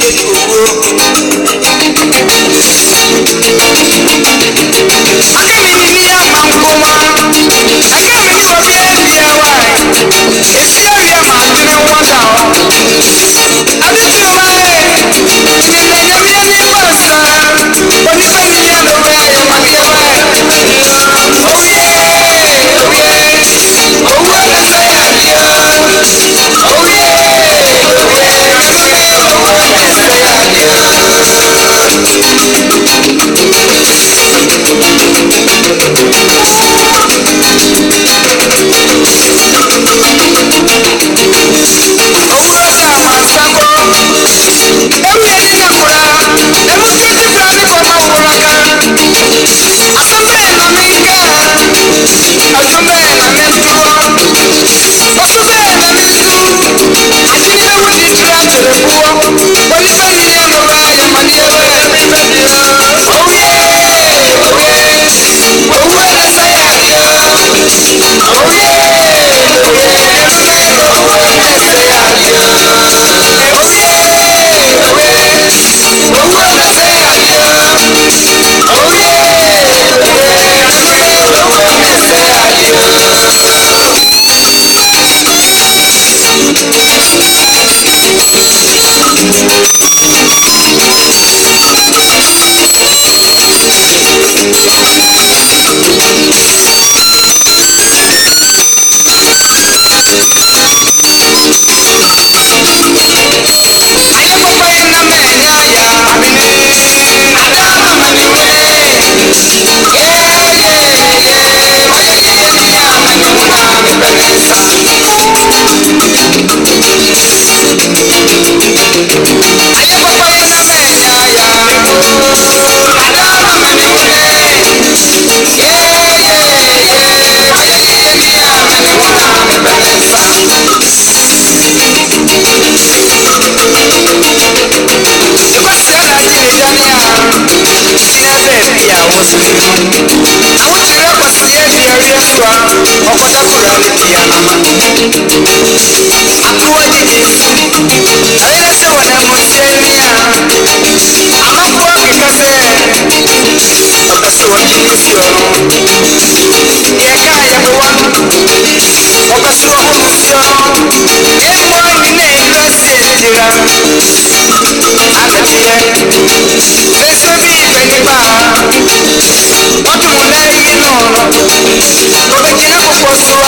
ṣe ṣòro. I'm gonna kura mtiana was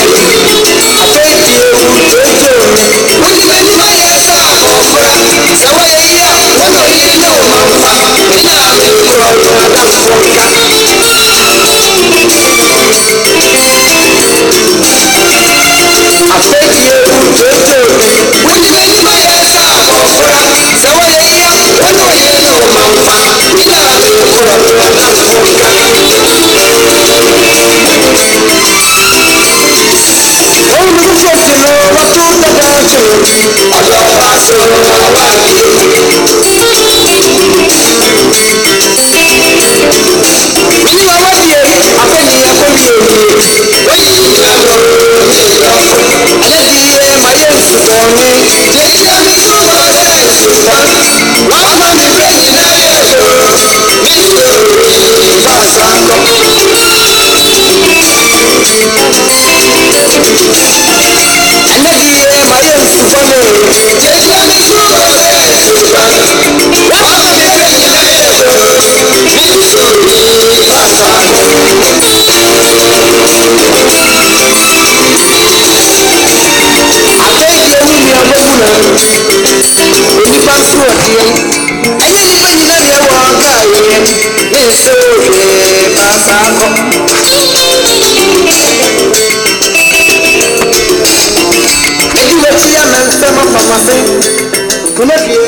Take sóde bàbá kọ́. Ẹ̀dí lè ṣí àmì